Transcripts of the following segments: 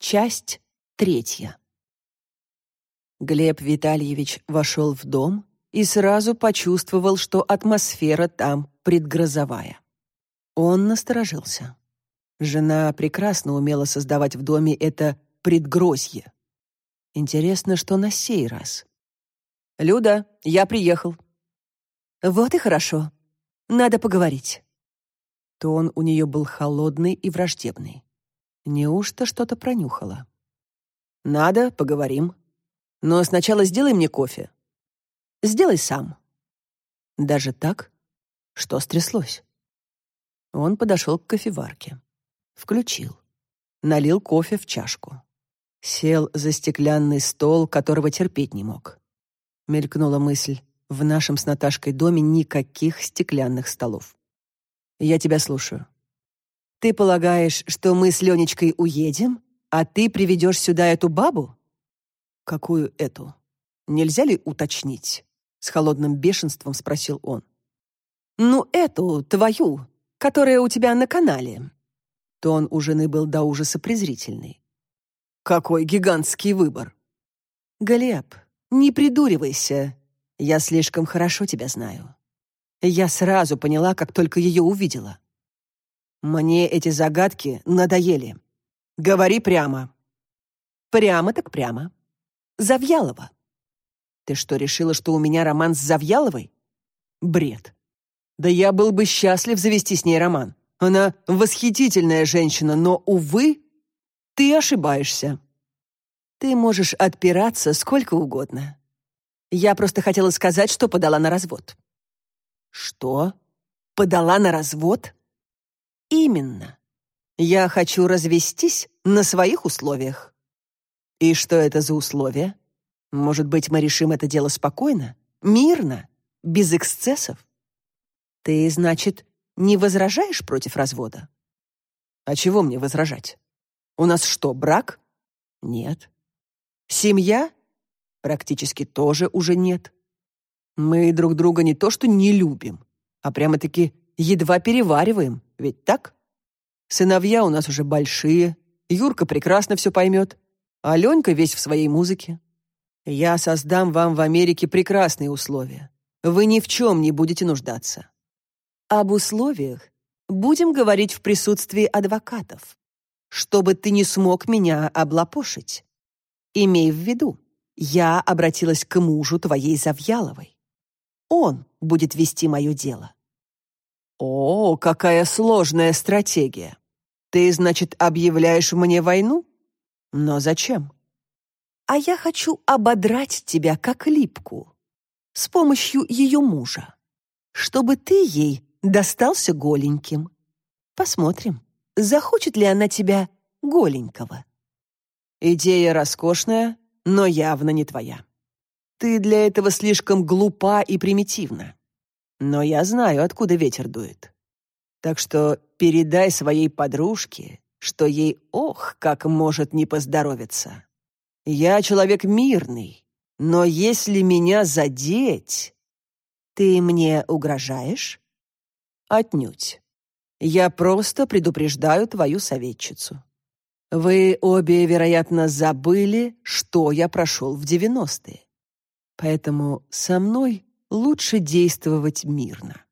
Часть третья. Глеб Витальевич вошел в дом и сразу почувствовал, что атмосфера там предгрозовая. Он насторожился. Жена прекрасно умела создавать в доме это предгрозье. Интересно, что на сей раз. «Люда, я приехал». «Вот и хорошо. Надо поговорить». Тон у нее был холодный и враждебный. Неужто что-то пронюхала? «Надо, поговорим. Но сначала сделай мне кофе». «Сделай сам». «Даже так? Что стряслось?» Он подошел к кофеварке. Включил. Налил кофе в чашку. Сел за стеклянный стол, которого терпеть не мог. Мелькнула мысль, в нашем с Наташкой доме никаких стеклянных столов. «Я тебя слушаю». Ты полагаешь, что мы с Ленечкой уедем, а ты приведешь сюда эту бабу? Какую эту? Нельзя ли уточнить? С холодным бешенством спросил он. Ну, эту, твою, которая у тебя на канале. Тон у жены был до ужаса презрительный. Какой гигантский выбор. Глеб, не придуривайся. Я слишком хорошо тебя знаю. Я сразу поняла, как только ее увидела. Мне эти загадки надоели. Говори прямо. Прямо так прямо. Завьялова. Ты что, решила, что у меня роман с Завьяловой? Бред. Да я был бы счастлив завести с ней роман. Она восхитительная женщина, но, увы, ты ошибаешься. Ты можешь отпираться сколько угодно. Я просто хотела сказать, что подала на развод. Что? Подала на развод? Именно. Я хочу развестись на своих условиях. И что это за условия? Может быть, мы решим это дело спокойно, мирно, без эксцессов? Ты, значит, не возражаешь против развода? А чего мне возражать? У нас что, брак? Нет. Семья? Практически тоже уже нет. Мы друг друга не то что не любим, а прямо-таки едва перевариваем, ведь так? Сыновья у нас уже большие, Юрка прекрасно все поймет, а Ленька весь в своей музыке. Я создам вам в Америке прекрасные условия. Вы ни в чем не будете нуждаться. Об условиях будем говорить в присутствии адвокатов, чтобы ты не смог меня облапошить. Имей в виду, я обратилась к мужу твоей Завьяловой. Он будет вести мое дело. «О, какая сложная стратегия! Ты, значит, объявляешь мне войну? Но зачем?» «А я хочу ободрать тебя, как липку, с помощью ее мужа, чтобы ты ей достался голеньким. Посмотрим, захочет ли она тебя голенького». «Идея роскошная, но явно не твоя. Ты для этого слишком глупа и примитивна но я знаю, откуда ветер дует. Так что передай своей подружке, что ей ох, как может не поздоровиться. Я человек мирный, но если меня задеть... Ты мне угрожаешь? Отнюдь. Я просто предупреждаю твою советчицу. Вы обе, вероятно, забыли, что я прошел в девяностые. Поэтому со мной лучше действовать мирно.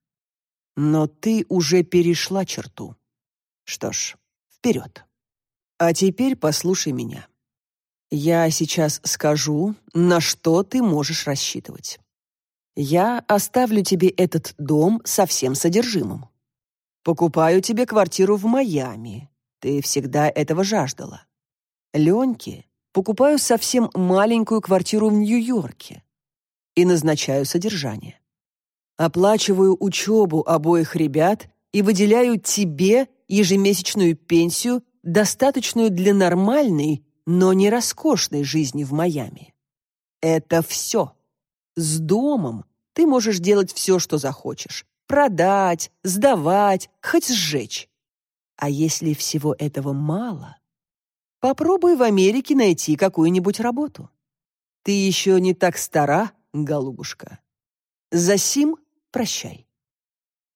Но ты уже перешла черту. Что ж, вперед. А теперь послушай меня. Я сейчас скажу, на что ты можешь рассчитывать. Я оставлю тебе этот дом со всем содержимым. Покупаю тебе квартиру в Майами. Ты всегда этого жаждала. Леньке покупаю совсем маленькую квартиру в Нью-Йорке и назначаю содержание. Оплачиваю учебу обоих ребят и выделяю тебе ежемесячную пенсию, достаточную для нормальной, но не роскошной жизни в Майами. Это все. С домом ты можешь делать все, что захочешь. Продать, сдавать, хоть сжечь. А если всего этого мало, попробуй в Америке найти какую-нибудь работу. Ты еще не так стара, голубушка. Засим прощай.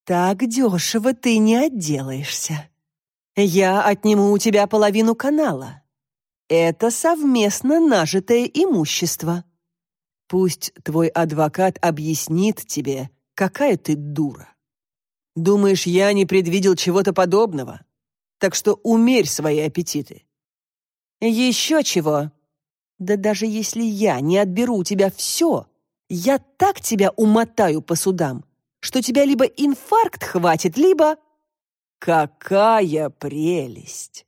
Так дешево ты не отделаешься. Я отниму у тебя половину канала. это совместно нажитое имущество. Пусть твой адвокат объяснит тебе, какая ты дура. Думаешь, я не предвидел чего-то подобного? Так что умерь свои аппетиты. Еще чего? Да даже если я не отберу у тебя все, я так тебя умотаю по судам, что тебя либо инфаркт хватит, либо... Какая прелесть!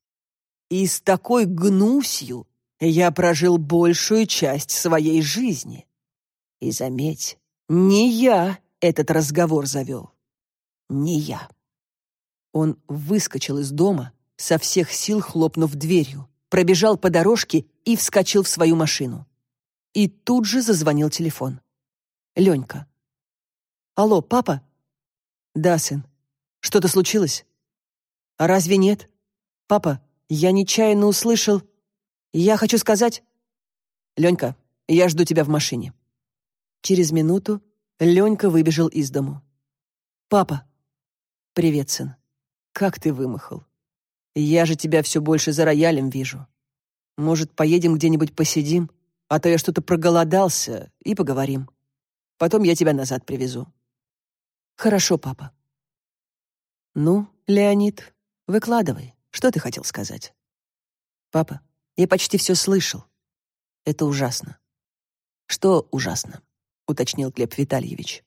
И с такой гнусью я прожил большую часть своей жизни. И заметь, не я этот разговор завел. Не я. Он выскочил из дома, со всех сил хлопнув дверью, пробежал по дорожке и вскочил в свою машину. И тут же зазвонил телефон. Ленька. «Алло, папа?» «Да, сын. Что-то случилось?» «А разве нет? Папа, я нечаянно услышал... Я хочу сказать...» «Ленька, я жду тебя в машине». Через минуту Ленька выбежал из дому. «Папа!» «Привет, сын. Как ты вымахал? Я же тебя все больше за роялем вижу. Может, поедем где-нибудь посидим, а то я что-то проголодался, и поговорим. Потом я тебя назад привезу». «Хорошо, папа». «Ну, Леонид, выкладывай. Что ты хотел сказать?» «Папа, я почти все слышал. Это ужасно». «Что ужасно?» — уточнил Глеб Витальевич.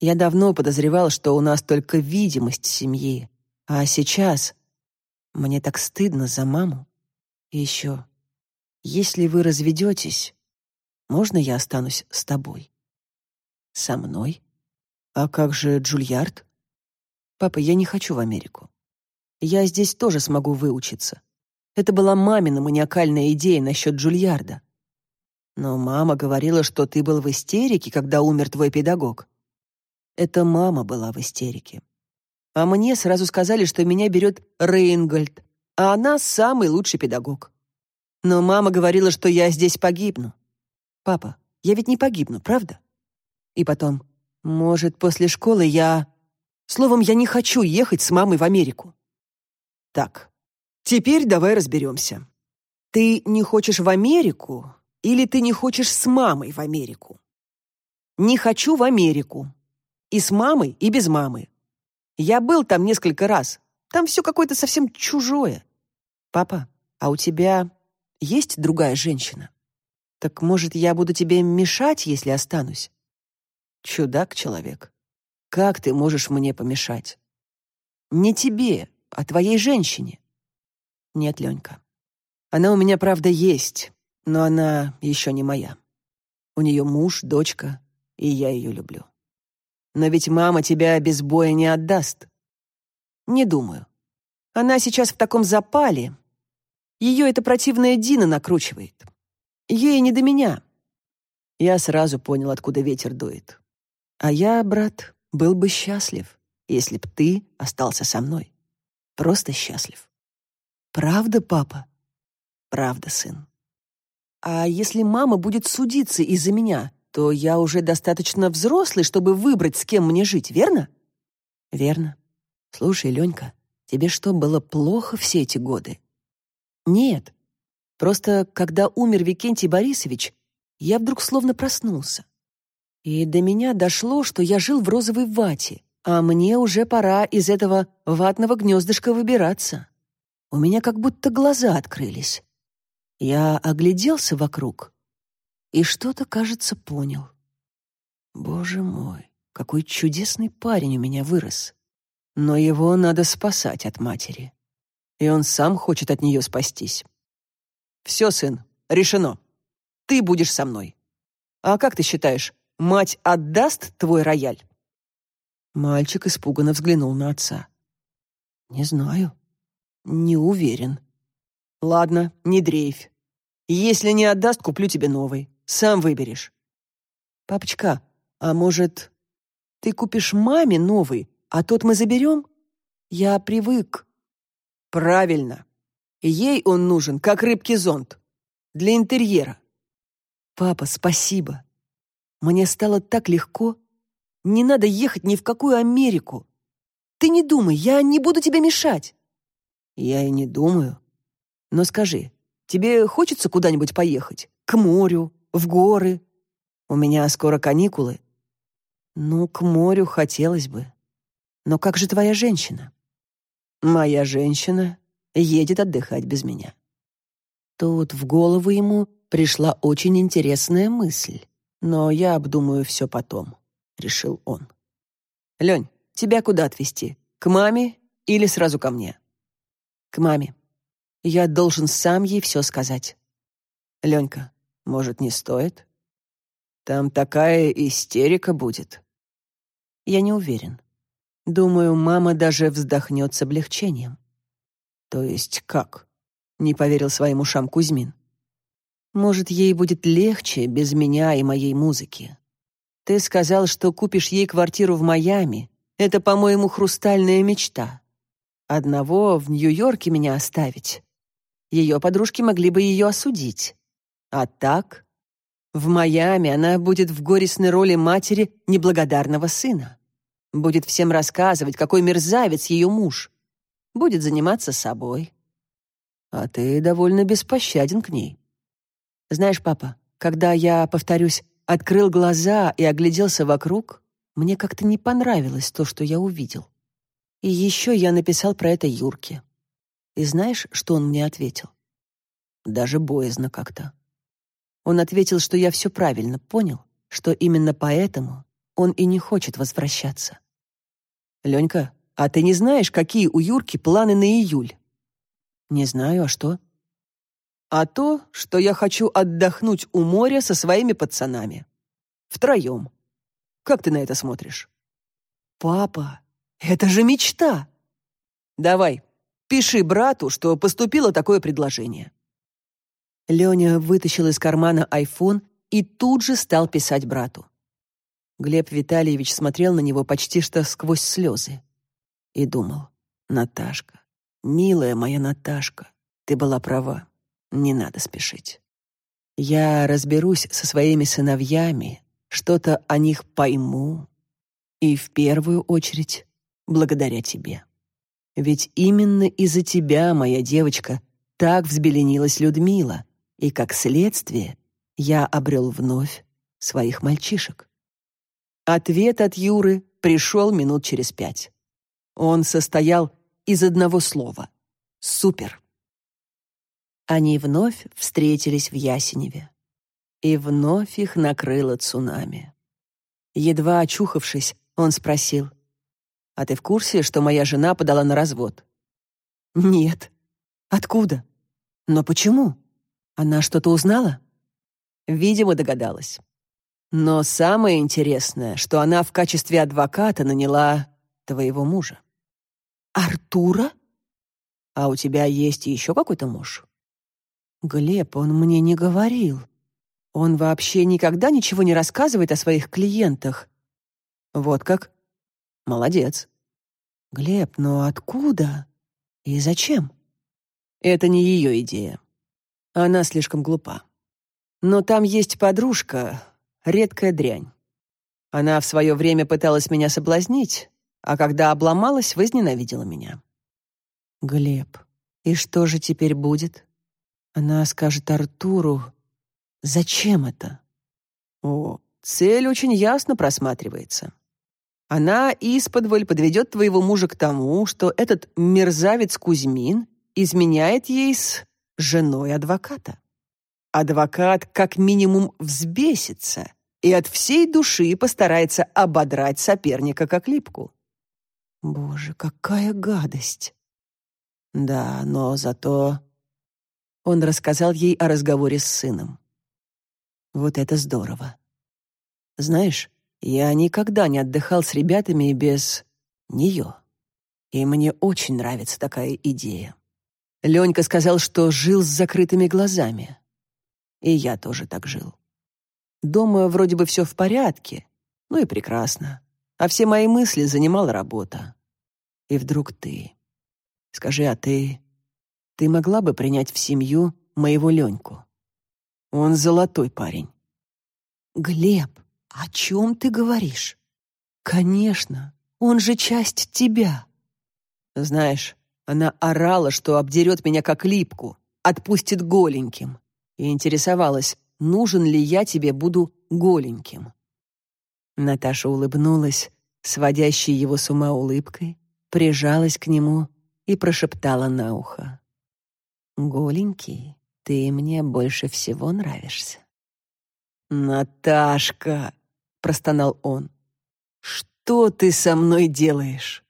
«Я давно подозревал, что у нас только видимость семьи, а сейчас мне так стыдно за маму. И еще, если вы разведетесь, можно я останусь с тобой?» «Со мной? А как же Джульярд?» «Папа, я не хочу в Америку. Я здесь тоже смогу выучиться. Это была мамина маниакальная идея насчет Джульярда. Но мама говорила, что ты был в истерике, когда умер твой педагог. Это мама была в истерике. А мне сразу сказали, что меня берет Рейнгольд, а она самый лучший педагог. Но мама говорила, что я здесь погибну. Папа, я ведь не погибну, правда? И потом, может, после школы я... Словом, я не хочу ехать с мамой в Америку. Так, теперь давай разберемся. Ты не хочешь в Америку, или ты не хочешь с мамой в Америку? Не хочу в Америку. И с мамой, и без мамы. Я был там несколько раз. Там все какое-то совсем чужое. Папа, а у тебя есть другая женщина? Так, может, я буду тебе мешать, если останусь? Чудак-человек. Как ты можешь мне помешать? Не тебе, а твоей женщине. Нет, Ленька. Она у меня, правда, есть, но она еще не моя. У нее муж, дочка, и я ее люблю. Но ведь мама тебя без боя не отдаст. Не думаю. Она сейчас в таком запале. Ее эта противная Дина накручивает. Ей не до меня. Я сразу понял, откуда ветер дует. А я, брат, был бы счастлив, если б ты остался со мной. Просто счастлив. Правда, папа? Правда, сын. А если мама будет судиться из-за меня, то я уже достаточно взрослый, чтобы выбрать, с кем мне жить, верно? Верно. Слушай, Ленька, тебе что, было плохо все эти годы? Нет. Просто когда умер Викентий Борисович, я вдруг словно проснулся. И до меня дошло, что я жил в розовой вате, а мне уже пора из этого ватного гнездышка выбираться. У меня как будто глаза открылись. Я огляделся вокруг и что-то, кажется, понял. Боже мой, какой чудесный парень у меня вырос. Но его надо спасать от матери. И он сам хочет от нее спастись. Все, сын, решено. Ты будешь со мной. А как ты считаешь, мать отдаст твой рояль? Мальчик испуганно взглянул на отца. Не знаю. Не уверен. Ладно, не дрейфь. Если не отдаст, куплю тебе новый. Сам выберешь. Папочка, а может, ты купишь маме новый, а тот мы заберем? Я привык. Правильно. Ей он нужен, как рыбки зонт. Для интерьера. Папа, спасибо. Мне стало так легко. Не надо ехать ни в какую Америку. Ты не думай, я не буду тебе мешать. Я и не думаю. Но скажи, тебе хочется куда-нибудь поехать? К морю, в горы? У меня скоро каникулы». «Ну, к морю хотелось бы. Но как же твоя женщина?» «Моя женщина едет отдыхать без меня». Тут в голову ему пришла очень интересная мысль. «Но я обдумаю все потом», — решил он. «Лень, тебя куда отвезти? К маме или сразу ко мне?» «К маме. Я должен сам ей все сказать». «Ленька, может, не стоит? Там такая истерика будет». «Я не уверен. Думаю, мама даже вздохнет с облегчением». «То есть как?» — не поверил своим ушам Кузьмин. «Может, ей будет легче без меня и моей музыки. Ты сказал, что купишь ей квартиру в Майами. Это, по-моему, хрустальная мечта. Одного в Нью-Йорке меня оставить. Ее подружки могли бы ее осудить. А так, в Майами она будет в горестной роли матери неблагодарного сына. Будет всем рассказывать, какой мерзавец ее муж. Будет заниматься собой. А ты довольно беспощаден к ней. Знаешь, папа, когда я, повторюсь, открыл глаза и огляделся вокруг, мне как-то не понравилось то, что я увидел. И еще я написал про это Юрке. И знаешь, что он мне ответил? Даже боязно как-то. Он ответил, что я все правильно понял, что именно поэтому он и не хочет возвращаться. Ленька, а ты не знаешь, какие у Юрки планы на июль? Не знаю, а что? А то, что я хочу отдохнуть у моря со своими пацанами. Втроем. Как ты на это смотришь? Папа, это же мечта. Давай, пиши брату, что поступило такое предложение. Леня вытащил из кармана айфон и тут же стал писать брату. Глеб Витальевич смотрел на него почти что сквозь слезы и думал: "Наташка, милая моя Наташка, ты была права. Не надо спешить. Я разберусь со своими сыновьями, что-то о них пойму. И в первую очередь благодаря тебе. Ведь именно из-за тебя, моя девочка, так взбеленилась Людмила, и как следствие я обрел вновь своих мальчишек. Ответ от Юры пришел минут через пять. Он состоял из одного слова — супер. Они вновь встретились в Ясеневе. И вновь их накрыло цунами. Едва очухавшись, он спросил, «А ты в курсе, что моя жена подала на развод?» «Нет». «Откуда?» «Но почему? Она что-то узнала?» Видимо, догадалась. Но самое интересное, что она в качестве адвоката наняла твоего мужа. Артура? А у тебя есть еще какой-то муж? Глеб, он мне не говорил. Он вообще никогда ничего не рассказывает о своих клиентах. Вот как? Молодец. Глеб, но откуда? И зачем? Это не ее идея. Она слишком глупа. Но там есть подружка, редкая дрянь. Она в свое время пыталась меня соблазнить, а когда обломалась, возненавидела меня. Глеб, и что же теперь будет? Она скажет Артуру, зачем это? О, цель очень ясно просматривается. Она исподволь подведет твоего мужа к тому, что этот мерзавец Кузьмин изменяет ей с женой адвоката. Адвокат как минимум взбесится и от всей души постарается ободрать соперника как липку. Боже, какая гадость! Да, но зато он рассказал ей о разговоре с сыном. Вот это здорово. Знаешь, я никогда не отдыхал с ребятами без нее. И мне очень нравится такая идея. Ленька сказал, что жил с закрытыми глазами. И я тоже так жил. Дома вроде бы все в порядке, ну и прекрасно. А все мои мысли занимала работа. И вдруг ты. Скажи, а ты ты могла бы принять в семью моего Леньку? Он золотой парень. Глеб, о чем ты говоришь? Конечно, он же часть тебя. Знаешь, она орала, что обдерет меня как липку, отпустит голеньким. И интересовалась, нужен ли я тебе буду голеньким. Наташа улыбнулась, сводящей его с ума улыбкой, прижалась к нему и прошептала на ухо. «Голенький, ты мне больше всего нравишься». «Наташка!» — простонал он. «Что ты со мной делаешь?»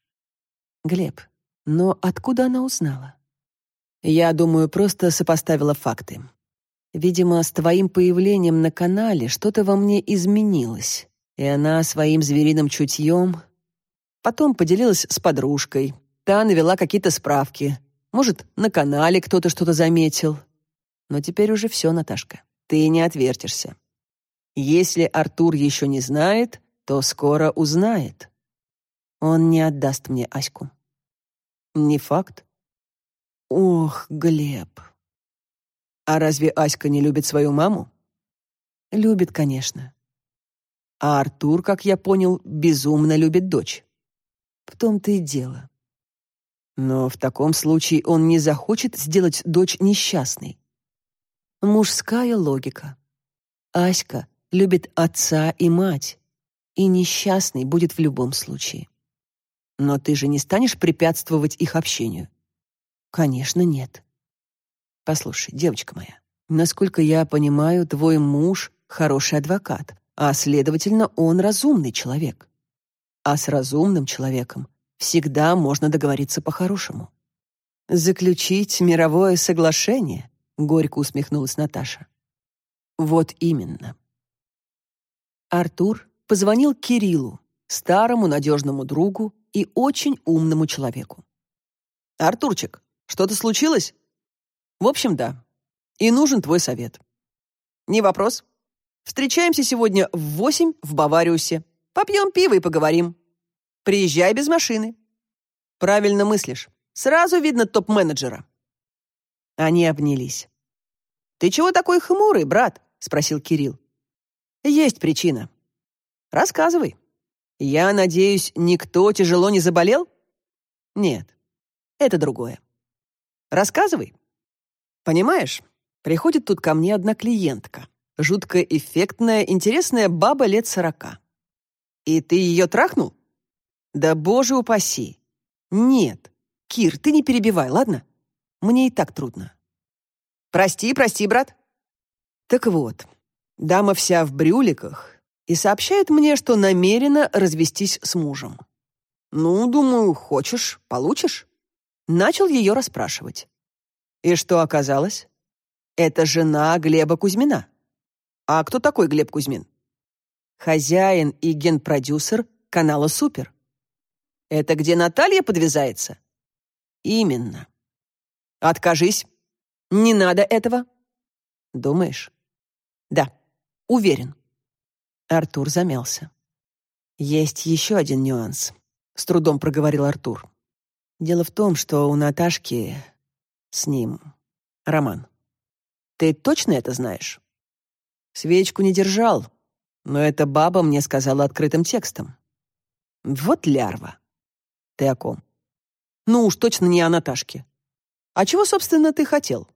«Глеб, но откуда она узнала?» «Я думаю, просто сопоставила факты. Видимо, с твоим появлением на канале что-то во мне изменилось, и она своим звериным чутьем потом поделилась с подружкой. Та навела какие-то справки. Может, на канале кто-то что-то заметил. Но теперь уже все, Наташка. Ты не отвертишься. Если Артур еще не знает, то скоро узнает. Он не отдаст мне Аську. Не факт. Ох, Глеб. А разве Аська не любит свою маму? Любит, конечно. А Артур, как я понял, безумно любит дочь. В том-то и дело. Но в таком случае он не захочет сделать дочь несчастной. Мужская логика. Аська любит отца и мать, и несчастный будет в любом случае. Но ты же не станешь препятствовать их общению? Конечно, нет. Послушай, девочка моя, насколько я понимаю, твой муж хороший адвокат, а следовательно, он разумный человек. А с разумным человеком всегда можно договориться по-хорошему. Заключить мировое соглашение, горько усмехнулась Наташа. Вот именно. Артур позвонил Кириллу, старому надежному другу и очень умному человеку. Артурчик, что-то случилось? В общем, да. И нужен твой совет. Не вопрос. Встречаемся сегодня в восемь в Бавариусе. Попьем пиво и поговорим. Приезжай без машины. Правильно мыслишь. Сразу видно топ-менеджера. Они обнялись. Ты чего такой хмурый, брат? спросил Кирилл. Есть причина. Рассказывай. Я надеюсь, никто тяжело не заболел? Нет. Это другое. Рассказывай. Понимаешь, приходит тут ко мне одна клиентка. Жутко эффектная, интересная баба лет сорока. И ты ее трахнул? Да боже упаси. Нет. Кир, ты не перебивай, ладно? Мне и так трудно. Прости, прости, брат. Так вот, дама вся в брюликах и сообщает мне, что намерена развестись с мужем. Ну, думаю, хочешь, получишь. Начал ее расспрашивать. И что оказалось? Это жена Глеба Кузьмина. А кто такой Глеб Кузьмин? Хозяин и генпродюсер канала Супер. Это где Наталья подвязается? Именно. Откажись. Не надо этого. Думаешь? Да, уверен. Артур замялся. Есть еще один нюанс, с трудом проговорил Артур. Дело в том, что у Наташки с ним. Роман. Ты точно это знаешь? Свечку не держал, но эта баба мне сказала открытым текстом. Вот лярва. Ты о ком? Ну уж точно не о Наташке. А чего, собственно, ты хотел?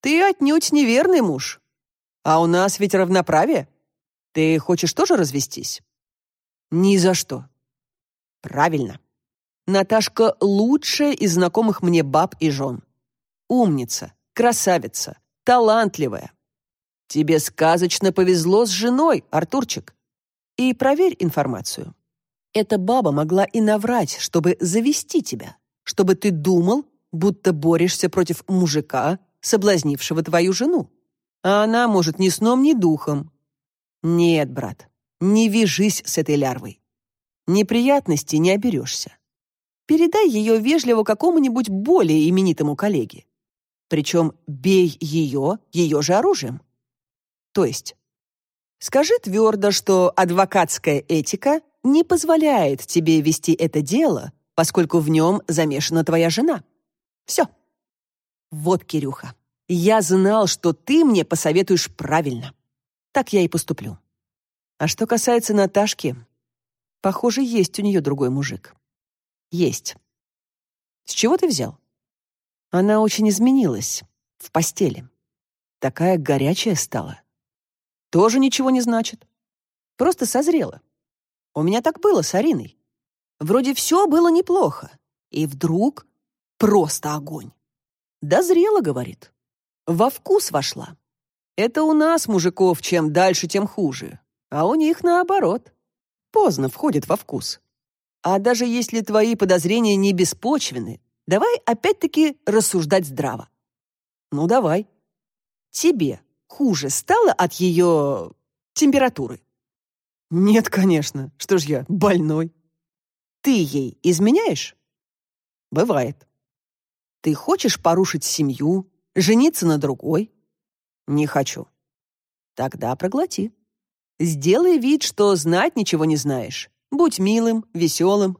Ты отнюдь неверный муж. А у нас ведь равноправие. Ты хочешь тоже развестись? Ни за что. Правильно. Наташка лучшая из знакомых мне баб и жен. Умница, красавица, талантливая. Тебе сказочно повезло с женой, Артурчик. И проверь информацию. Эта баба могла и наврать, чтобы завести тебя, чтобы ты думал, будто борешься против мужика, соблазнившего твою жену. А она, может, ни сном, ни духом. Нет, брат, не вяжись с этой лярвой. Неприятностей не оберешься. Передай ее вежливо какому-нибудь более именитому коллеге. Причем бей ее ее же оружием. То есть, скажи твердо, что адвокатская этика не позволяет тебе вести это дело, поскольку в нем замешана твоя жена. Все. Вот, Кирюха, я знал, что ты мне посоветуешь правильно. Так я и поступлю. А что касается Наташки, похоже, есть у нее другой мужик. Есть. С чего ты взял? Она очень изменилась. В постели. Такая горячая стала. Тоже ничего не значит. Просто созрела. У меня так было с Ариной. Вроде все было неплохо. И вдруг просто огонь. Дозрела, говорит. Во вкус вошла. Это у нас, мужиков, чем дальше, тем хуже. А у них наоборот. Поздно входит во вкус. А даже если твои подозрения не беспочвены, давай опять-таки рассуждать здраво. Ну, давай. Тебе хуже стало от ее температуры? Нет, конечно. Что ж я, больной? Ты ей изменяешь? Бывает. Ты хочешь порушить семью, жениться на другой? Не хочу. Тогда проглоти. Сделай вид, что знать ничего не знаешь. Будь милым, веселым.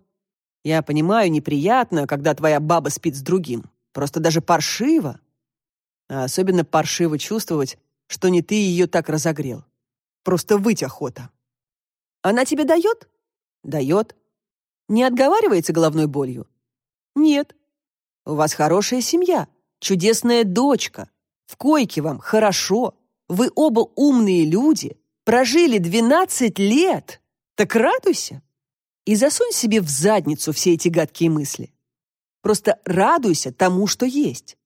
Я понимаю, неприятно, когда твоя баба спит с другим. Просто даже паршиво. А особенно паршиво чувствовать, что не ты ее так разогрел. Просто выть охота. Она тебе дает? Дает. Не отговаривается головной болью? Нет. У вас хорошая семья, чудесная дочка. В койке вам хорошо. Вы оба умные люди, прожили 12 лет. Так радуйся. И засунь себе в задницу все эти гадкие мысли. Просто радуйся тому, что есть.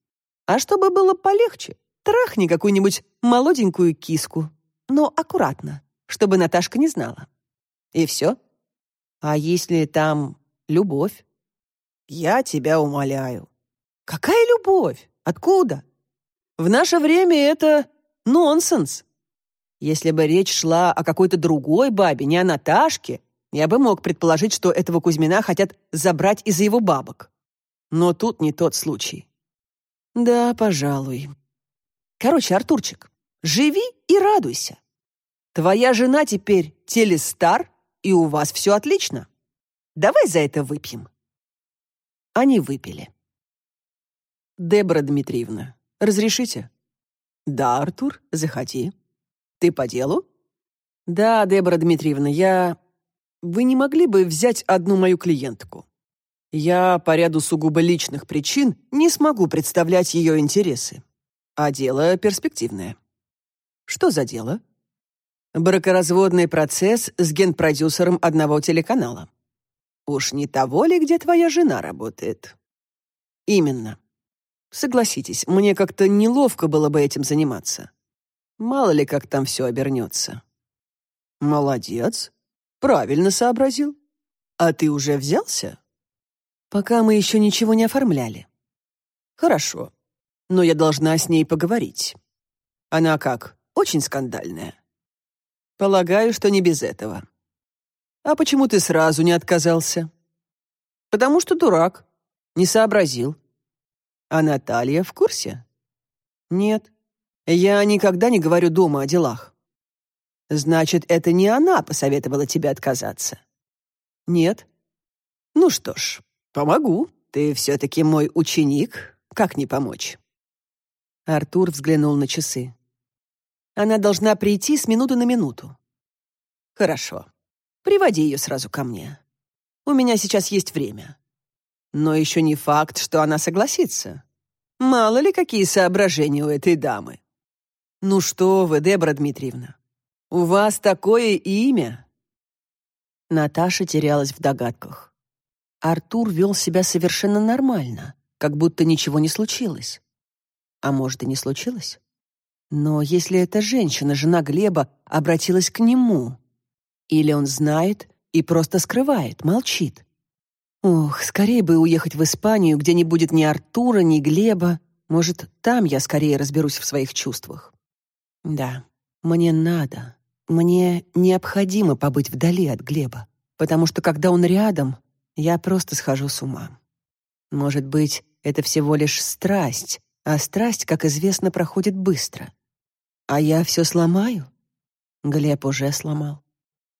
А чтобы было полегче, трахни какую-нибудь молоденькую киску. Но аккуратно, чтобы Наташка не знала. И все. А если там любовь? Я тебя умоляю. Какая любовь? Откуда? В наше время это нонсенс. Если бы речь шла о какой-то другой бабе, не о Наташке, я бы мог предположить, что этого Кузьмина хотят забрать из-за его бабок. Но тут не тот случай. Да, пожалуй. Короче, Артурчик, живи и радуйся. Твоя жена теперь телестар, и у вас все отлично. Давай за это выпьем». Они выпили. «Дебора Дмитриевна, разрешите?» «Да, Артур, заходи. Ты по делу?» «Да, Дебора Дмитриевна, я... Вы не могли бы взять одну мою клиентку? Я по ряду сугубо личных причин не смогу представлять ее интересы. А дело перспективное». «Что за дело?» Бракоразводный процесс с генпродюсером одного телеканала. Уж не того ли, где твоя жена работает? Именно. Согласитесь, мне как-то неловко было бы этим заниматься. Мало ли, как там все обернется. Молодец. Правильно сообразил. А ты уже взялся? Пока мы еще ничего не оформляли. Хорошо. Но я должна с ней поговорить. Она как, очень скандальная. Полагаю, что не без этого. А почему ты сразу не отказался? Потому что дурак. Не сообразил. А Наталья в курсе? Нет. Я никогда не говорю дома о делах. Значит, это не она посоветовала тебе отказаться? Нет. Ну что ж, помогу. Ты все-таки мой ученик. Как не помочь? Артур взглянул на часы. Она должна прийти с минуты на минуту. Хорошо. Приводи ее сразу ко мне. У меня сейчас есть время. Но еще не факт, что она согласится. Мало ли какие соображения у этой дамы. Ну что вы, Дебра Дмитриевна, у вас такое имя. Наташа терялась в догадках. Артур вел себя совершенно нормально, как будто ничего не случилось. А может, и не случилось? Но если эта женщина, жена Глеба, обратилась к нему, или он знает и просто скрывает, молчит. Ох, скорее бы уехать в Испанию, где не будет ни Артура, ни Глеба. Может, там я скорее разберусь в своих чувствах. Да, мне надо, мне необходимо побыть вдали от Глеба, потому что когда он рядом, я просто схожу с ума. Может быть, это всего лишь страсть, а страсть, как известно, проходит быстро. А я все сломаю? Глеб уже сломал.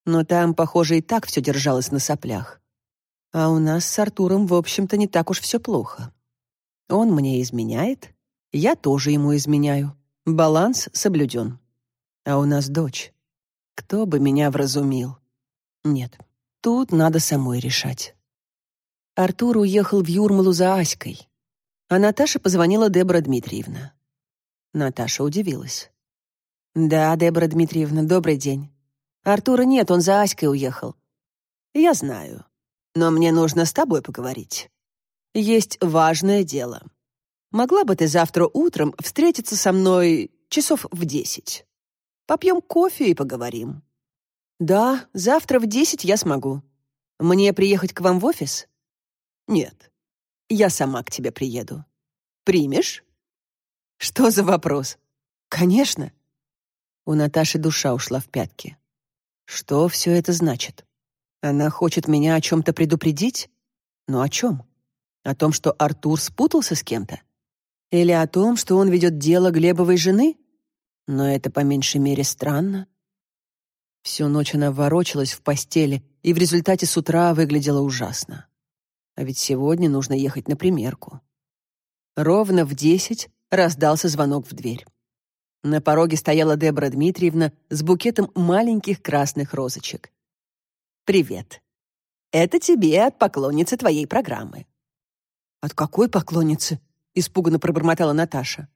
Но там, похоже, и так все держалось на соплях. А у нас с Артуром, в общем-то, не так уж все плохо. Он мне изменяет, я тоже ему изменяю. Баланс соблюден. А у нас дочь. Кто бы меня вразумил? Нет, тут надо самой решать. Артур уехал в Юрмалу за Аськой, а Наташа позвонила Дебра Дмитриевна. Наташа удивилась. «Да, Дебора Дмитриевна, добрый день. Артура нет, он за Аськой уехал». «Я знаю, но мне нужно с тобой поговорить. Есть важное дело. Могла бы ты завтра утром встретиться со мной часов в десять? Попьем кофе и поговорим». «Да, завтра в десять я смогу. Мне приехать к вам в офис?» «Нет, я сама к тебе приеду. Примешь?» «Что за вопрос?» «Конечно». У Наташи душа ушла в пятки. «Что все это значит? Она хочет меня о чем-то предупредить? Но о чем? О том, что Артур спутался с кем-то? Или о том, что он ведет дело Глебовой жены? Но это по меньшей мере странно. Всю ночь она ворочалась в постели и в результате с утра выглядела ужасно. А ведь сегодня нужно ехать на примерку. Ровно в десять раздался звонок в дверь. На пороге стояла Дебра Дмитриевна с букетом маленьких красных розочек. «Привет. Это тебе от поклонницы твоей программы». «От какой поклонницы?» — испуганно пробормотала Наташа.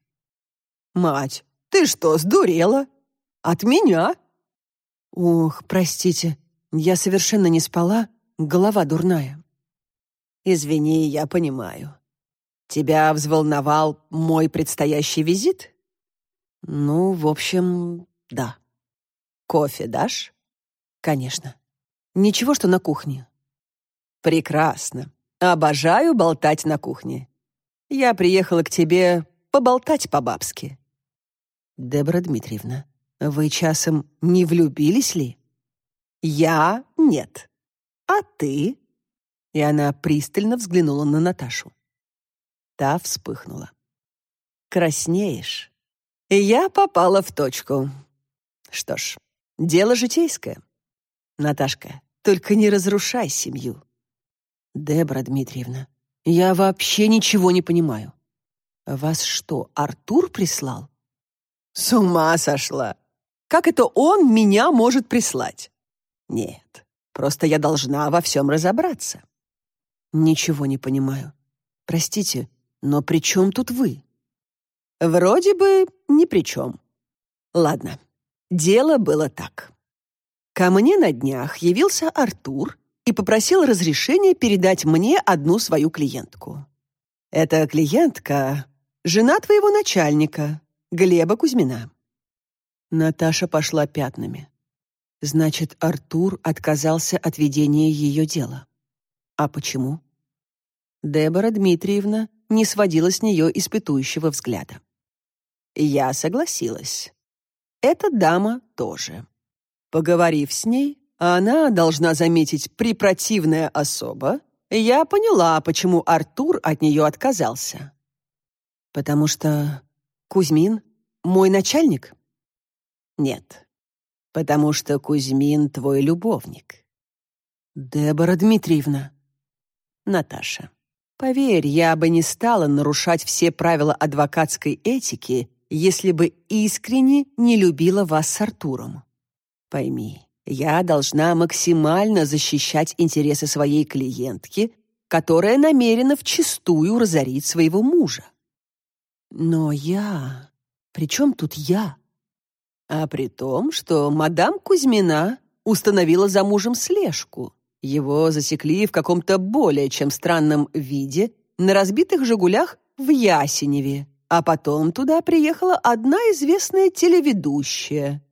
«Мать, ты что, сдурела? От меня?» «Ох, простите, я совершенно не спала, голова дурная». «Извини, я понимаю. Тебя взволновал мой предстоящий визит?» «Ну, в общем, да». «Кофе дашь?» «Конечно. Ничего, что на кухне». «Прекрасно. Обожаю болтать на кухне. Я приехала к тебе поболтать по-бабски». «Дебора Дмитриевна, вы часом не влюбились ли?» «Я — нет. А ты?» И она пристально взглянула на Наташу. Та вспыхнула. «Краснеешь?» Я попала в точку. Что ж, дело житейское. Наташка, только не разрушай семью. Дебра Дмитриевна, я вообще ничего не понимаю. Вас что, Артур прислал? С ума сошла. Как это он меня может прислать? Нет, просто я должна во всем разобраться. Ничего не понимаю. Простите, но при чем тут вы? Вроде бы ни при чем. Ладно, дело было так. Ко мне на днях явился Артур и попросил разрешения передать мне одну свою клиентку. Эта клиентка — жена твоего начальника, Глеба Кузьмина. Наташа пошла пятнами. Значит, Артур отказался от ведения ее дела. А почему? Дебора Дмитриевна не сводила с нее испытующего взгляда. Я согласилась. Эта дама тоже. Поговорив с ней, она, должна заметить, препротивная особа, я поняла, почему Артур от нее отказался. Потому что Кузьмин — мой начальник? Нет, потому что Кузьмин — твой любовник. Дебора Дмитриевна. Наташа, поверь, я бы не стала нарушать все правила адвокатской этики если бы искренне не любила вас с Артуром. Пойми, я должна максимально защищать интересы своей клиентки, которая намерена вчистую разорить своего мужа. Но я... При чем тут я? А при том, что мадам Кузьмина установила за мужем слежку. Его засекли в каком-то более чем странном виде на разбитых «Жигулях» в Ясеневе, а потом туда приехала одна известная телеведущая.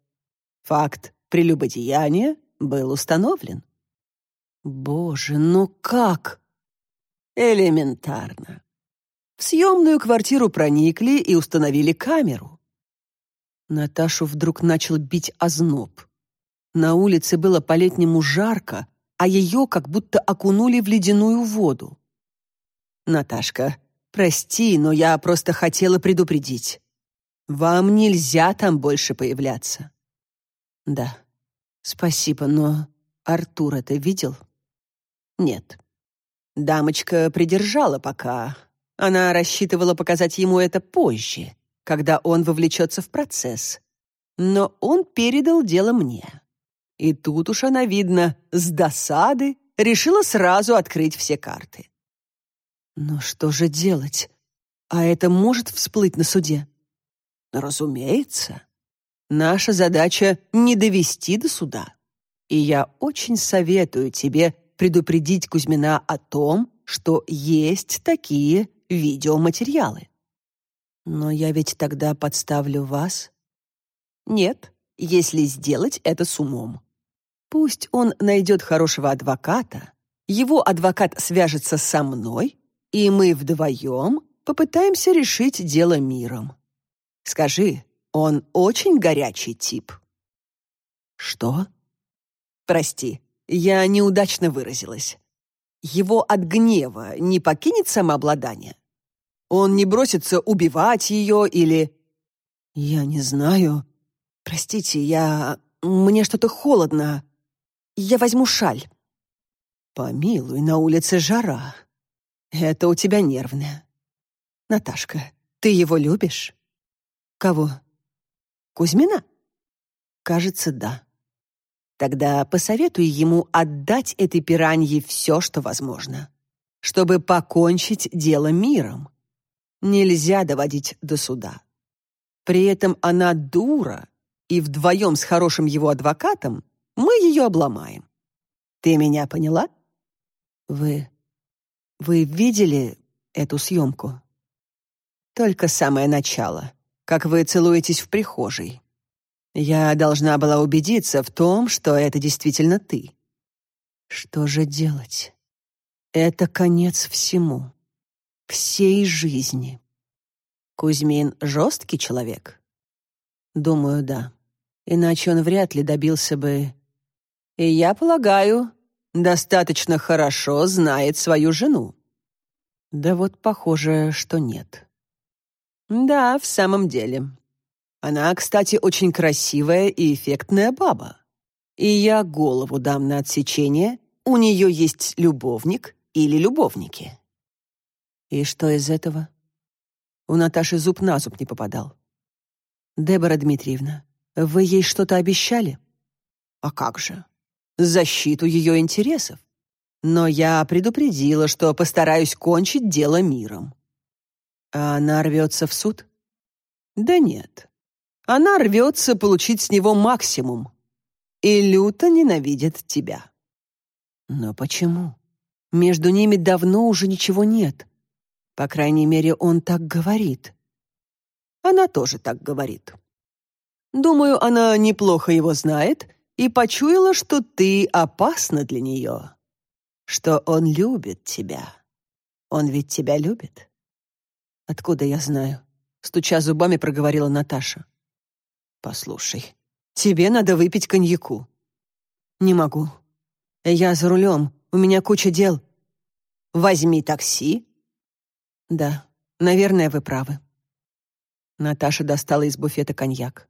Факт прелюбодеяния был установлен. Боже, ну как? Элементарно. В съемную квартиру проникли и установили камеру. Наташу вдруг начал бить озноб. На улице было по-летнему жарко, а ее как будто окунули в ледяную воду. «Наташка, Прости, но я просто хотела предупредить. Вам нельзя там больше появляться. Да. Спасибо, но Артур это видел? Нет. Дамочка придержала пока. Она рассчитывала показать ему это позже, когда он вовлечется в процесс. Но он передал дело мне. И тут уж она, видно, с досады решила сразу открыть все карты. Но что же делать? А это может всплыть на суде? Разумеется. Наша задача — не довести до суда. И я очень советую тебе предупредить Кузьмина о том, что есть такие видеоматериалы. Но я ведь тогда подставлю вас. Нет, если сделать это с умом. Пусть он найдет хорошего адвоката, его адвокат свяжется со мной, и мы вдвоем попытаемся решить дело миром. Скажи, он очень горячий тип. Что? Прости, я неудачно выразилась. Его от гнева не покинет самообладание? Он не бросится убивать ее или... Я не знаю. Простите, я... Мне что-то холодно. Я возьму шаль. Помилуй, на улице жара. Это у тебя нервное. Наташка, ты его любишь? Кого? Кузьмина? Кажется, да. Тогда посоветуй ему отдать этой пиранье все, что возможно, чтобы покончить дело миром. Нельзя доводить до суда. При этом она дура, и вдвоем с хорошим его адвокатом мы ее обломаем. Ты меня поняла? Вы... вы видели эту съемку? Только самое начало, как вы целуетесь в прихожей. Я должна была убедиться в том, что это действительно ты. Что же делать? Это конец всему. Всей жизни. Кузьмин жесткий человек? Думаю, да. Иначе он вряд ли добился бы... И я полагаю, достаточно хорошо знает свою жену. Да вот похоже, что нет. Да, в самом деле. Она, кстати, очень красивая и эффектная баба. И я голову дам на отсечение, у нее есть любовник или любовники. И что из этого? У Наташи зуб на зуб не попадал. Дебора Дмитриевна, вы ей что-то обещали? А как же? Защиту ее интересов. Но я предупредила, что постараюсь кончить дело миром. А она рвется в суд? Да нет. Она рвется получить с него максимум. И люто ненавидит тебя. Но почему? Между ними давно уже ничего нет. По крайней мере, он так говорит. Она тоже так говорит. Думаю, она неплохо его знает и почуяла, что ты опасна для нее, что он любит тебя. Он ведь тебя любит. Откуда я знаю? Стуча зубами, проговорила Наташа. «Послушай, тебе надо выпить коньяку». «Не могу. Я за рулем, у меня куча дел». «Возьми такси». «Да, наверное, вы правы». Наташа достала из буфета коньяк.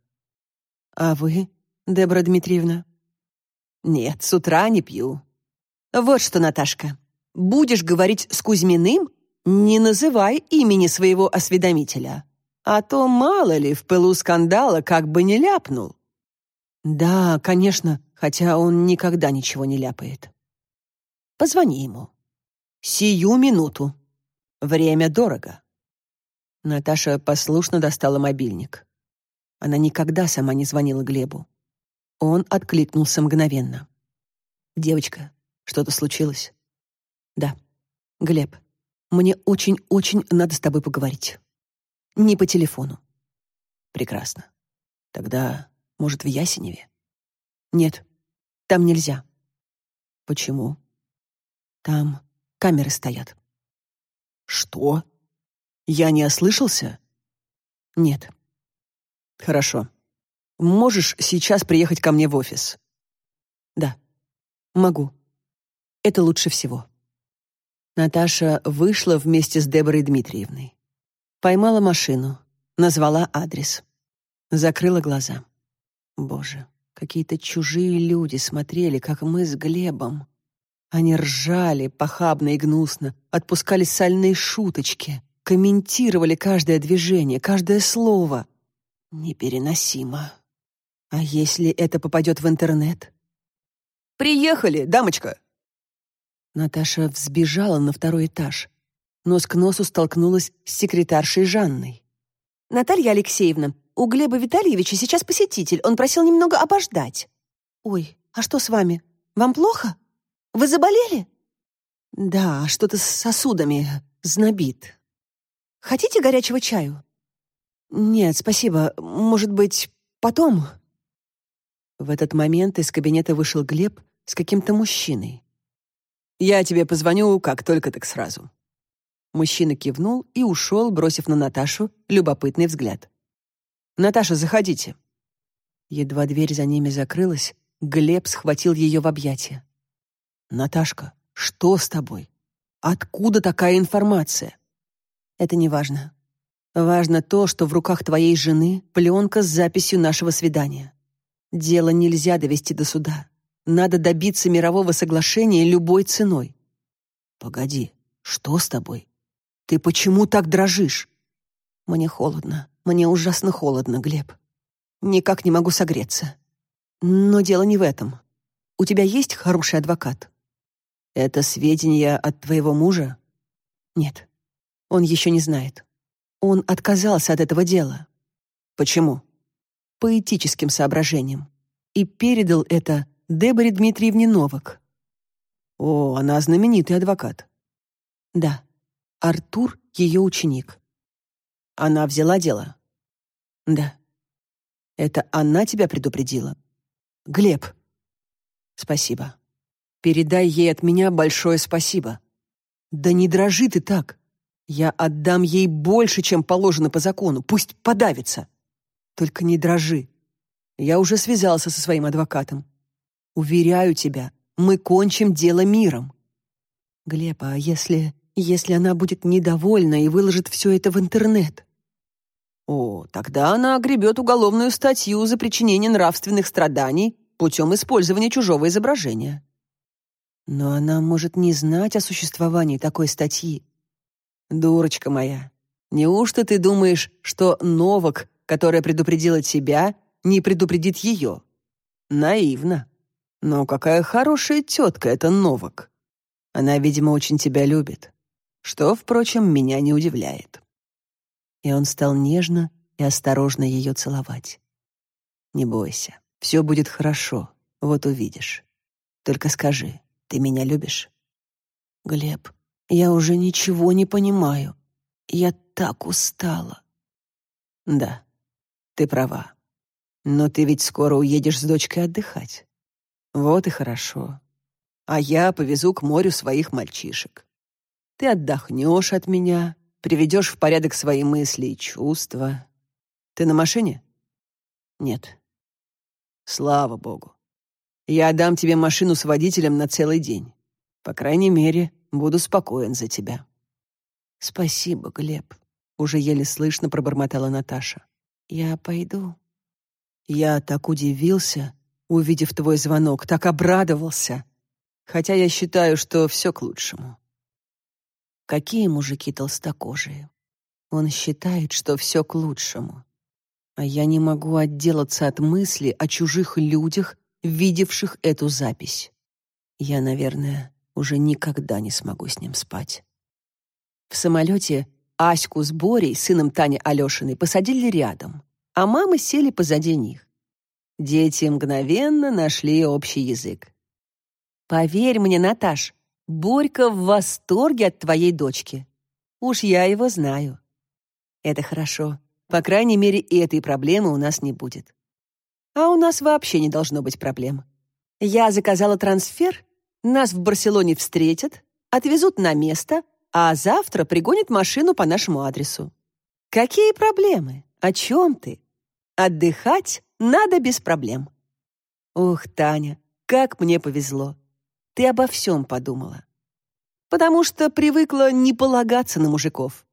«А вы, Дебра Дмитриевна?» «Нет, с утра не пью». «Вот что, Наташка, будешь говорить с Кузьминым, не называй имени своего осведомителя. А то, мало ли, в пылу скандала как бы не ляпнул. Да, конечно, хотя он никогда ничего не ляпает. Позвони ему. Сию минуту. Время дорого. Наташа послушно достала мобильник. Она никогда сама не звонила Глебу. Он откликнулся мгновенно. «Девочка, что-то случилось?» «Да. Глеб, мне очень-очень надо с тобой поговорить». Не по телефону. Прекрасно. Тогда, может, в Ясеневе? Нет, там нельзя. Почему? Там камеры стоят. Что? Я не ослышался? Нет. Хорошо. Можешь сейчас приехать ко мне в офис? Да. Могу. Это лучше всего. Наташа вышла вместе с Деборой Дмитриевной. Поймала машину, назвала адрес. Закрыла глаза. Боже, какие-то чужие люди смотрели, как мы с Глебом. Они ржали похабно и гнусно, отпускали сальные шуточки, комментировали каждое движение, каждое слово. Непереносимо. А если это попадет в интернет? «Приехали, дамочка!» Наташа взбежала на второй этаж нос к носу столкнулась с секретаршей Жанной. «Наталья Алексеевна, У Глеба Витальевича сейчас посетитель. Он просил немного обождать. Ой, а что с вами? Вам плохо? Вы заболели? Да, что-то с сосудами. Знобит. Хотите горячего чаю? Нет, спасибо. Может быть, потом? В этот момент из кабинета вышел Глеб с каким-то мужчиной. Я тебе позвоню, как только так сразу. Мужчина кивнул и ушел, бросив на Наташу любопытный взгляд. Наташа, заходите. Едва дверь за ними закрылась, Глеб схватил ее в объятия. Наташка, что с тобой? Откуда такая информация? Это не важно. Важно то, что в руках твоей жены пленка с записью нашего свидания. Дело нельзя довести до суда. Надо добиться мирового соглашения любой ценой. Погоди, что с тобой? Ты почему так дрожишь? Мне холодно. Мне ужасно холодно, Глеб. Никак не могу согреться. Но дело не в этом. У тебя есть хороший адвокат? Это сведения от твоего мужа? Нет. Он еще не знает. Он отказался от этого дела. Почему? По этическим соображениям. И передал это Деборе Дмитриевне Новак. О, она знаменитый адвокат. Да. Артур — ее ученик. Она взяла дело? Да. Это она тебя предупредила? Глеб. Спасибо. Передай ей от меня большое спасибо. Да не дрожи ты так. Я отдам ей больше, чем положено по закону. Пусть подавится. Только не дрожи. Я уже связался со своим адвокатом. Уверяю тебя, мы кончим дело миром. Глеб, а если если она будет недовольна и выложит все это в интернет? О, тогда она огребет уголовную статью за причинение нравственных страданий путем использования чужого изображения. Но она может не знать о существовании такой статьи. Дурочка моя, неужто ты думаешь, что Новак, которая предупредила тебя, не предупредит ее? Наивно. Но какая хорошая тетка эта Новак. Она, видимо, очень тебя любит что, впрочем, меня не удивляет. И он стал нежно и осторожно ее целовать. Не бойся, все будет хорошо, вот увидишь. Только скажи, ты меня любишь? Глеб, я уже ничего не понимаю. Я так устала. Да, ты права. Но ты ведь скоро уедешь с дочкой отдыхать. Вот и хорошо. А я повезу к морю своих мальчишек. Ты отдохнешь от меня, приведешь в порядок свои мысли и чувства. Ты на машине? Нет. Слава богу. Я дам тебе машину с водителем на целый день. По крайней мере, буду спокоен за тебя. Спасибо, Глеб. Уже еле слышно пробормотала Наташа. Я пойду. Я так удивился, увидев твой звонок, так обрадовался. Хотя я считаю, что все к лучшему. Какие мужики толстокожие. Он считает, что все к лучшему. А я не могу отделаться от мысли о чужих людях, видевших эту запись. Я, наверное, уже никогда не смогу с ним спать. В самолете Аську с Борей, сыном Тани Алешиной, посадили рядом, а мамы сели позади них. Дети мгновенно нашли общий язык. «Поверь мне, Наташ, Борька в восторге от твоей дочки. Уж я его знаю. Это хорошо. По крайней мере, этой проблемы у нас не будет. А у нас вообще не должно быть проблем. Я заказала трансфер, нас в Барселоне встретят, отвезут на место, а завтра пригонят машину по нашему адресу. Какие проблемы? О чем ты? Отдыхать надо без проблем. Ух, Таня, как мне повезло. Ты обо всем подумала. Потому что привыкла не полагаться на мужиков.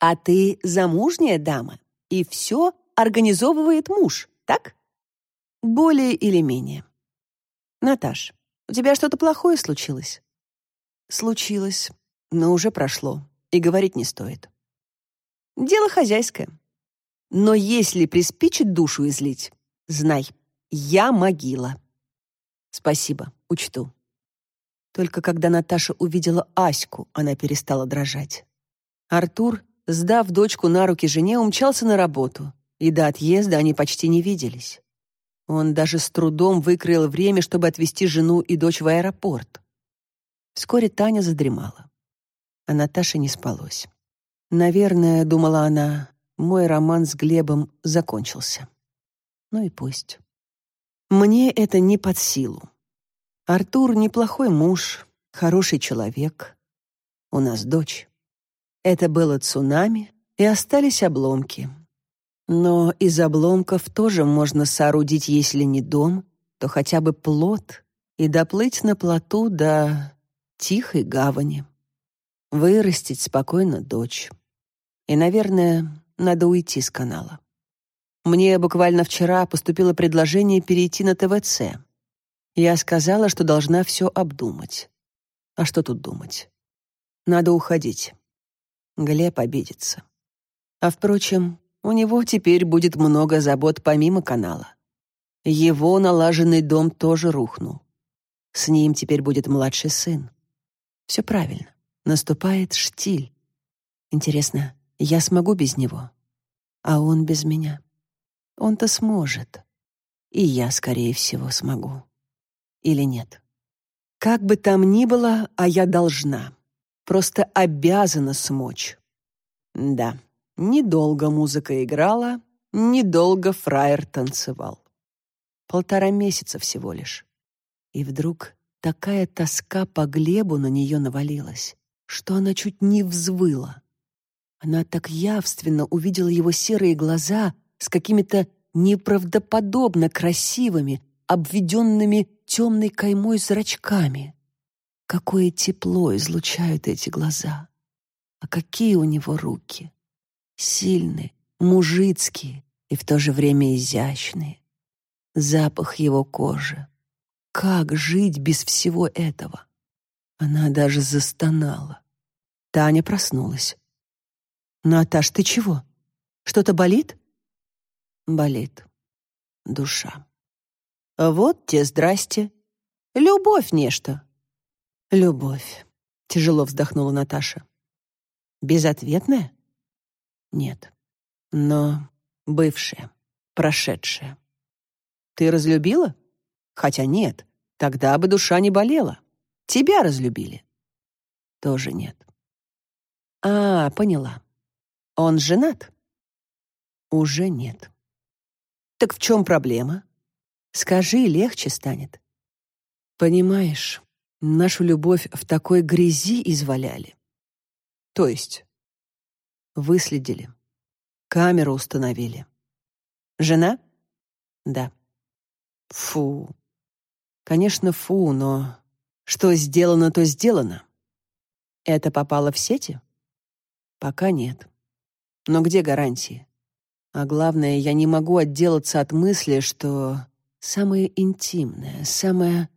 А ты замужняя дама, и все организовывает муж, так? Более или менее. Наташ, у тебя что-то плохое случилось? Случилось, но уже прошло, и говорить не стоит. Дело хозяйское. Но если приспичит душу излить, знай, я могила. Спасибо, учту. Только когда Наташа увидела Аську, она перестала дрожать. Артур, сдав дочку на руки жене, умчался на работу, и до отъезда они почти не виделись. Он даже с трудом выкроил время, чтобы отвезти жену и дочь в аэропорт. Вскоре Таня задремала. А Наташе не спалось. Наверное, думала она, мой роман с Глебом закончился. Ну и пусть. Мне это не под силу. Артур неплохой муж, хороший человек. У нас дочь. Это было цунами, и остались обломки. Но из обломков тоже можно соорудить, если не дом, то хотя бы плот и доплыть на плоту до тихой гавани. Вырастить спокойно дочь. И, наверное, надо уйти с канала. Мне буквально вчера поступило предложение перейти на ТВЦ. Я сказала, что должна все обдумать. А что тут думать? Надо уходить. Глеб обидится. А впрочем, у него теперь будет много забот помимо канала. Его налаженный дом тоже рухнул. С ним теперь будет младший сын. Все правильно. Наступает штиль. Интересно, я смогу без него? А он без меня? Он-то сможет. И я, скорее всего, смогу. Или нет? Как бы там ни было, а я должна. Просто обязана смочь. Да, недолго музыка играла, недолго фраер танцевал. Полтора месяца всего лишь. И вдруг такая тоска по Глебу на нее навалилась, что она чуть не взвыла. Она так явственно увидела его серые глаза с какими-то неправдоподобно красивыми, обведенными темной каймой зрачками. Какое тепло излучают эти глаза! А какие у него руки! Сильные, мужицкие и в то же время изящные. Запах его кожи. Как жить без всего этого? Она даже застонала. Таня проснулась. «Наташ, ты чего? Что-то болит?» «Болит. Душа». «Вот те здрасте. Любовь нечто». «Любовь», — тяжело вздохнула Наташа. «Безответная?» «Нет. Но бывшая, прошедшая». «Ты разлюбила?» «Хотя нет, тогда бы душа не болела. Тебя разлюбили». «Тоже нет». «А, поняла. Он женат?» «Уже нет». «Так в чем проблема? Скажи, легче станет». «Понимаешь, нашу любовь в такой грязи изваляли». «То есть?» «Выследили. Камеру установили». «Жена?» «Да». «Фу». «Конечно, фу, но что сделано, то сделано». «Это попало в сети?» «Пока нет». Но где гарантии? А главное, я не могу отделаться от мысли, что самое интимное, самое...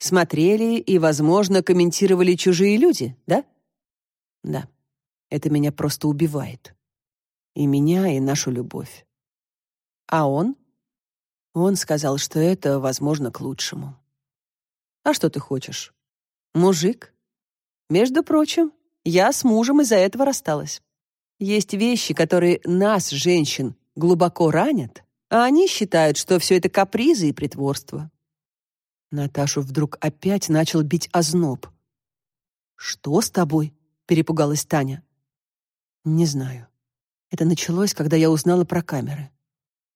Смотрели и, возможно, комментировали чужие люди, да? Да. Это меня просто убивает. И меня, и нашу любовь. А он? Он сказал, что это, возможно, к лучшему. А что ты хочешь? Мужик? Между прочим, я с мужем из-за этого рассталась. Есть вещи, которые нас, женщин, глубоко ранят, а они считают, что все это капризы и притворство. Наташу вдруг опять начал бить озноб. «Что с тобой?» — перепугалась Таня. «Не знаю. Это началось, когда я узнала про камеры.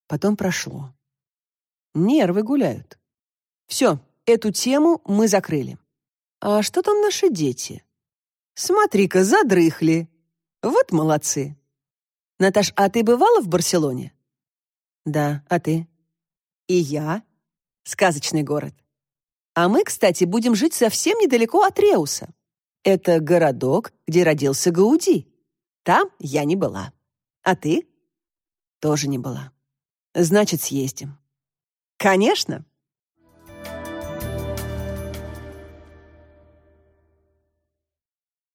Потом прошло. Нервы гуляют. Все, эту тему мы закрыли. А что там наши дети? Смотри-ка, задрыхли. Вот молодцы. Наташ, а ты бывала в Барселоне? Да, а ты? И я. Сказочный город. А мы, кстати, будем жить совсем недалеко от Реуса. Это городок, где родился Гауди. Там я не была. А ты? Тоже не была. Значит, съездим. Конечно.